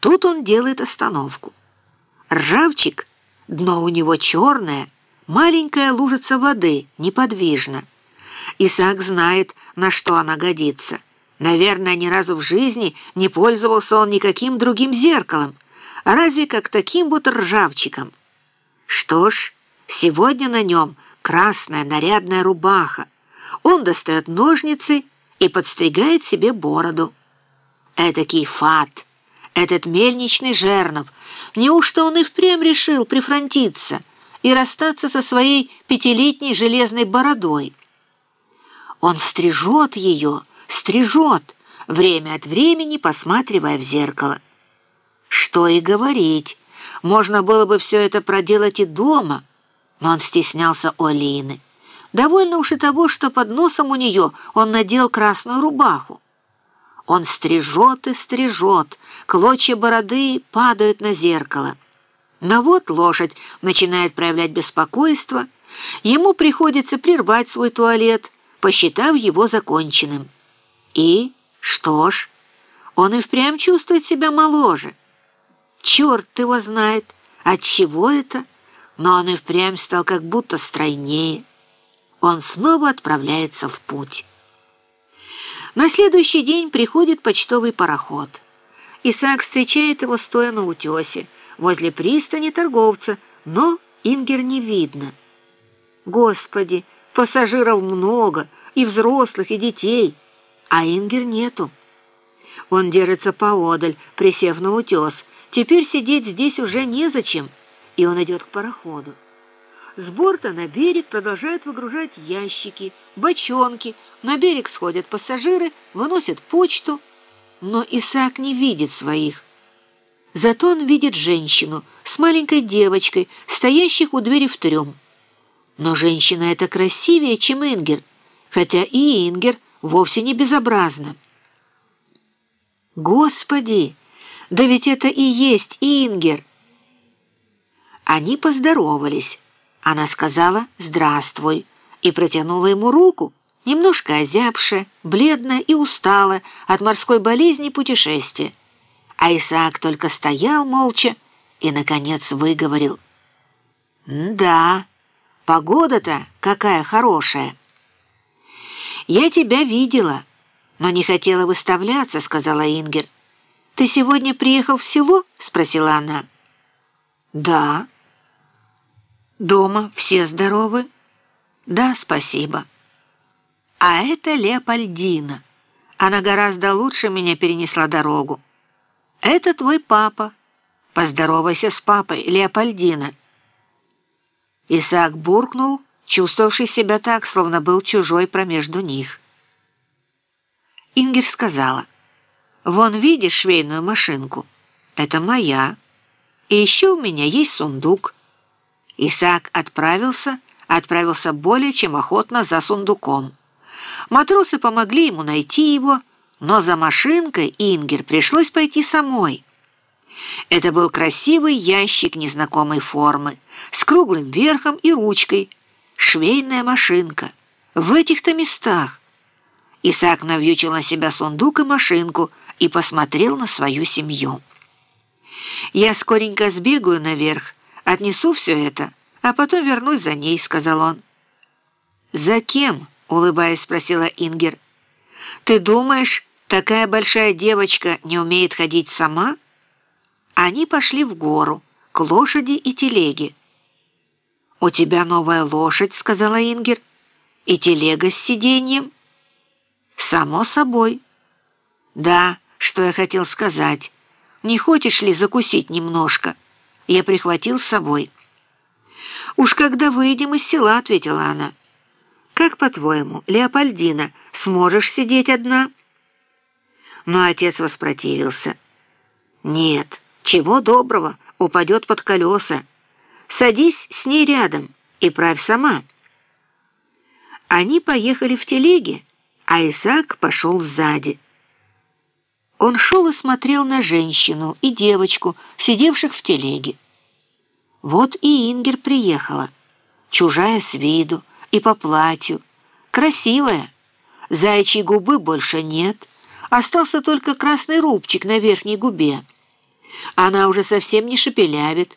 Тут он делает остановку. Ржавчик, дно у него черное, маленькая лужица воды, неподвижно. Исаак знает, на что она годится. Наверное, ни разу в жизни не пользовался он никаким другим зеркалом, разве как таким вот ржавчиком. Что ж, сегодня на нем красная нарядная рубаха. Он достает ножницы и подстригает себе бороду. Этакий фат, этот мельничный жернов, неужто он и впрямь решил прифронтиться и расстаться со своей пятилетней железной бородой? Он стрижет ее, стрижет, время от времени посматривая в зеркало. Что и говорить, можно было бы все это проделать и дома, но он стеснялся Олины. Довольно уж и того, что под носом у нее он надел красную рубаху. Он стрижет и стрижет, клочья бороды падают на зеркало. Но вот лошадь начинает проявлять беспокойство, ему приходится прервать свой туалет, посчитав его законченным. И, что ж, он и впрямь чувствует себя моложе. Черт его знает, от чего это, но он и впрямь стал как будто стройнее. Он снова отправляется в путь. На следующий день приходит почтовый пароход. Исаак встречает его, стоя на утесе, возле пристани торговца, но Ингер не видно. Господи, пассажиров много, и взрослых, и детей, а Ингер нету. Он держится поодаль, присев на утес. Теперь сидеть здесь уже незачем, и он идет к пароходу. С борта на берег продолжают выгружать ящики, бочонки. На берег сходят пассажиры, выносят почту. Но Исаак не видит своих. Зато он видит женщину с маленькой девочкой, стоящих у двери в трюм. Но женщина эта красивее, чем Ингер, хотя и Ингер вовсе не безобразна. Господи, да ведь это и есть Ингер! Они поздоровались. Она сказала «Здравствуй» и протянула ему руку, немножко озябшая, бледная и усталая от морской болезни путешествия. А Исаак только стоял молча и, наконец, выговорил. «Да, погода-то какая хорошая!» «Я тебя видела, но не хотела выставляться», — сказала Ингер. «Ты сегодня приехал в село?» — спросила она. «Да». Дома все здоровы? Да, спасибо. А это Леопольдина. Она гораздо лучше меня перенесла дорогу. Это твой папа. Поздоровайся с папой, Леопольдина. Исаак буркнул, чувствовавший себя так, словно был чужой промежду них. Ингер сказала, «Вон видишь швейную машинку? Это моя. И еще у меня есть сундук». Исаак отправился, отправился более чем охотно за сундуком. Матросы помогли ему найти его, но за машинкой Ингер пришлось пойти самой. Это был красивый ящик незнакомой формы, с круглым верхом и ручкой, швейная машинка. В этих-то местах. Исаак навьючил на себя сундук и машинку и посмотрел на свою семью. «Я скоренько сбегаю наверх, Отнесу все это, а потом вернусь за ней», — сказал он. «За кем?» — улыбаясь, спросила Ингер. «Ты думаешь, такая большая девочка не умеет ходить сама?» Они пошли в гору, к лошади и телеге. «У тебя новая лошадь», — сказала Ингер, — «и телега с сиденьем». «Само собой». «Да, что я хотел сказать. Не хочешь ли закусить немножко?» Я прихватил с собой. «Уж когда выйдем из села», — ответила она. «Как, по-твоему, Леопольдина, сможешь сидеть одна?» Но отец воспротивился. «Нет, чего доброго, упадет под колеса. Садись с ней рядом и правь сама». Они поехали в телеге, а Исаак пошел сзади. Он шел и смотрел на женщину и девочку, сидевших в телеге. Вот и Ингер приехала, чужая с виду и по платью, красивая. Заячьей губы больше нет, остался только красный рубчик на верхней губе. Она уже совсем не шепелявит,